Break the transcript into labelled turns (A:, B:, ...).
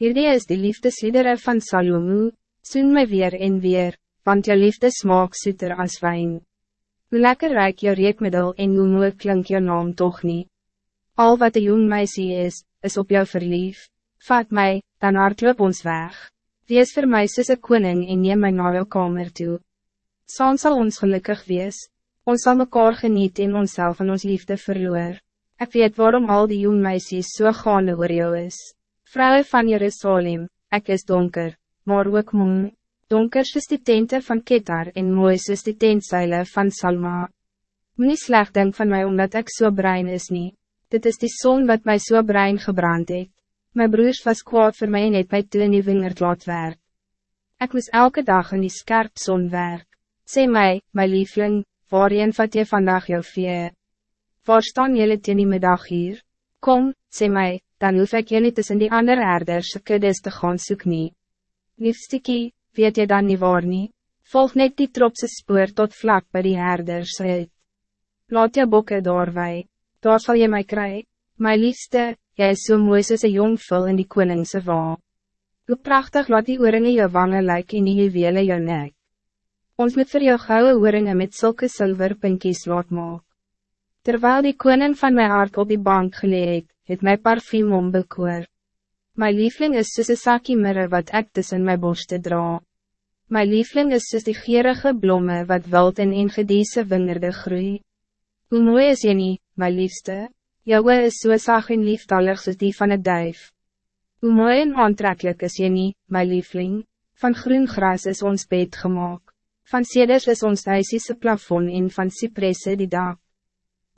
A: Hierdie is die liefdesliedere van Salomo, soen my weer en weer, want jou liefde smaak soeter as wijn. Hoe lekker ruik jou reekmiddel en hoe mooi klink jou naam toch niet. Al wat de jong meisie is, is op jou verlief. Vat mij, dan hardloop ons weg. Wees vir my soos een koning en neem my na jou kamer toe. Saam sal ons gelukkig wees, ons zal mekaar geniet en onszelf en ons liefde verloor. Ik weet waarom al die jong meisjes so gaande oor jou is. Vrouwen van Jerusalem, ik is donker, maar ook moe. Donker is die tente van Ketar en mooi is die tentseile van Salma. Moe slecht denk van mij omdat ik zo so brein is niet. Dit is die zon wat mij zo so brein gebrand heeft. Mijn broers was kwaad voor mij en het mij toe in die wingerd laat werk. Ik moest elke dag in die scherp zon werk. Sê mij, mijn liefling, waarin vat je vandaag jou vee? Waar staan jullie teen die middag hier? Kom, sê mij, dan hoef ik jullie tussen die andere herders kuddes te gaan soek nie. Liefstikie, weet je dan niet waar nie? Volg net die tropse spoor tot vlak bij die herders uit. Laat je bokken doorwij, daar zal je mij krijgen. My liefste, jy is so mooi soos een jong vul in die koningse wa. Hoe prachtig laat die oorringe jou wangen lyk en die juwele jou nek. Ons moet vir jou gouden oorringe met zulke silverpinkies laat maak. Terwijl die koning van mijn hart op die bank geleek, het my parfum ombekoor. My liefling is soos een sakie mirre wat ek tussen my borste dra. My liefling is soos die gierige blomme wat wild en ingediese wingerde groei. Hoe mooi is jy nie, my liefste? Jou is so sag en liefdalig soos die van een duif. Hoe mooi en aantrekkelijk is jy nie, my liefling? Van groen gras is ons bed gemaakt. Van seders is ons huisiese plafond en van cypresse die dak.